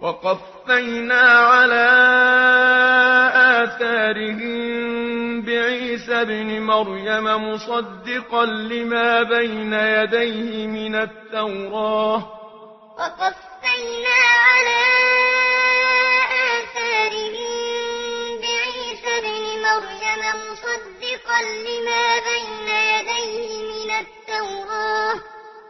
وقفينا على آثارهم بعيسى بن مريم مصدقا لما بين يديه من التوراة. وقفينا على آثارهم بعيسى بن مريم مصدقا لما بين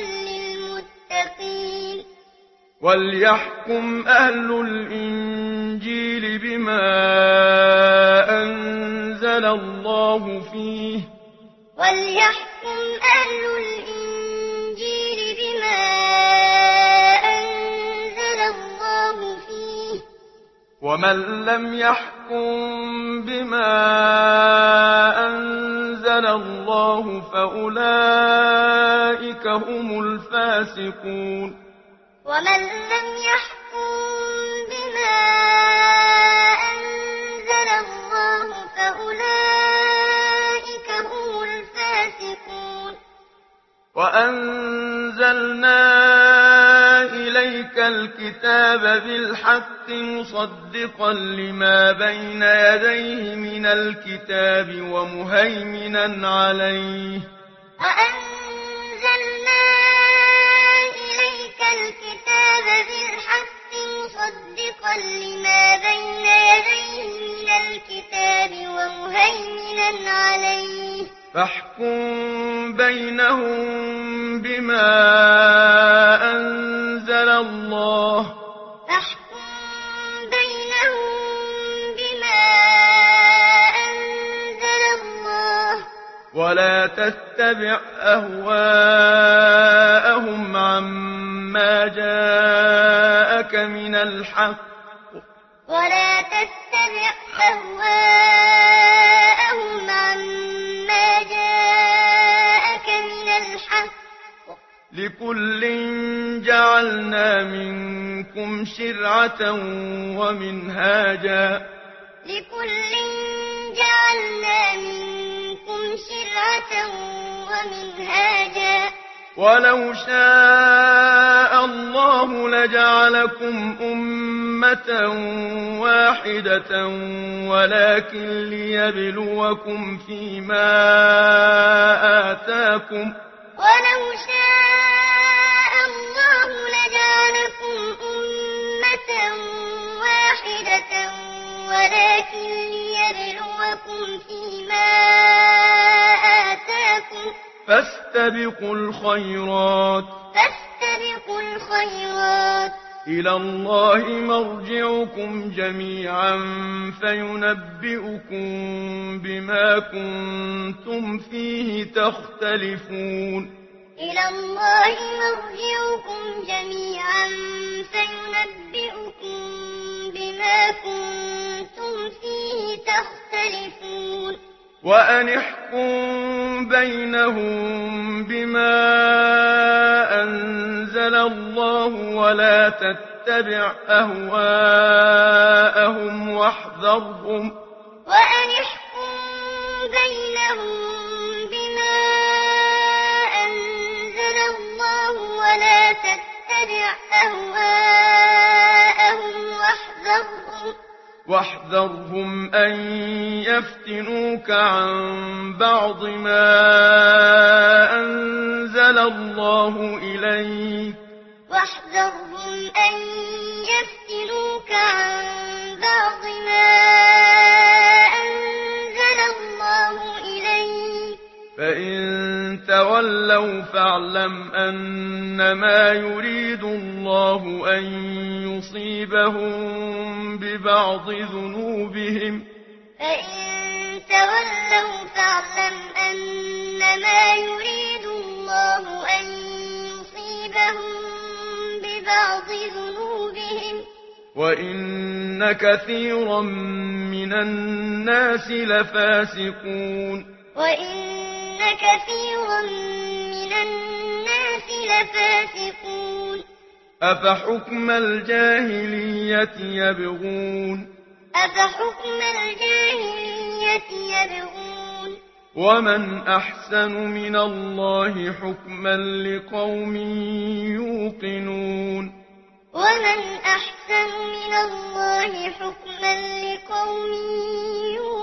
للمتقين. وليحكم أهل الإنجيل بما أنزل الله فيه. وليحكم أهل الإنجيل بما أنزل الله فيه. ومن لم يحكم بما أنزل أنزل الله فأولئك هم الفاسقون ومن لم يحكم بما أنزل الله فأولئك هم الفاسقون وأنزلنا أتيك الكتاب بالحق مصدقا لما بين يديه من الكتاب ومهيمنا عليه. وأنزلنا إليك الكتاب بالحق مصدقا لما بين يديه من الكتاب ومهيمنا عليه. فاحكم بينهم بما أنزلنا أنزل الله. فاحكم بينهم بما أنزل الله. ولا تتبع أهواءهم عما جاءك من الحق. ولا تتبع أهواءهم لكل جعلنا منكم شرعة ومنهاجا لكل جعلنا منكم شرعة ومنهاجا ولو شاء الله لجعلكم أمة واحدة ولكن ليبلوكم فيما آتاكم ولو شاء ولكن ليبلوكم فيما آتاكم فاستبقوا الخيرات فاستبقوا الخيرات إلى الله مرجعكم جميعا فينبئكم بما كنتم فيه تختلفون إلى الله مرجعكم جميعا فينبئكم بما كنتم فيه تختلفون. وأنحكم بينهم بما أنزل الله ولا تتبع أهواءهم واحذرهم. وأنحكم بينهم بما أنزل الله ولا تتبع أهواءهم واحذرهم. واحذرهم أن يفتنوك عن بعض ما أنزل الله إليك. واحذرهم أن له فاعلم أنما يريد الله أن يصيبهم ببعض ذنوبهم فإن تولوا فاعلم أنما يريد الله أن يصيبهم ببعض ذنوبهم وَإِنَّ كَثِيرًا مِنَ النَّاسِ لَفَاسِقُونَ وَإِنَّ كَثِيرًا من الناس لفاسقون أفحكم الجاهلية يبغون أفحكم الجاهلية يبغون ومن أحسن من الله حكما لقوم يوقنون ومن أحسن من الله حكما لقوم يوقنون